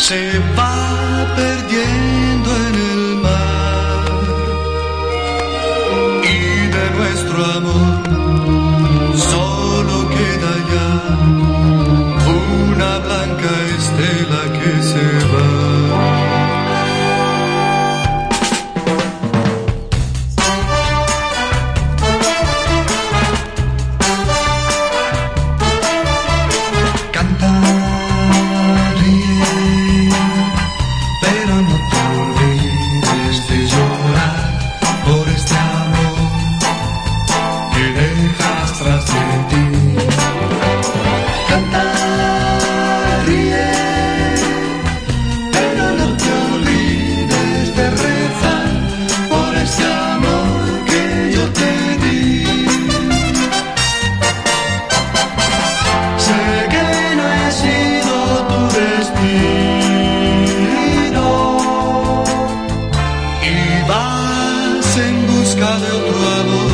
se va perdiendo en el mar. Y de nuestro amor solo queda ya vas en busca de otro amor.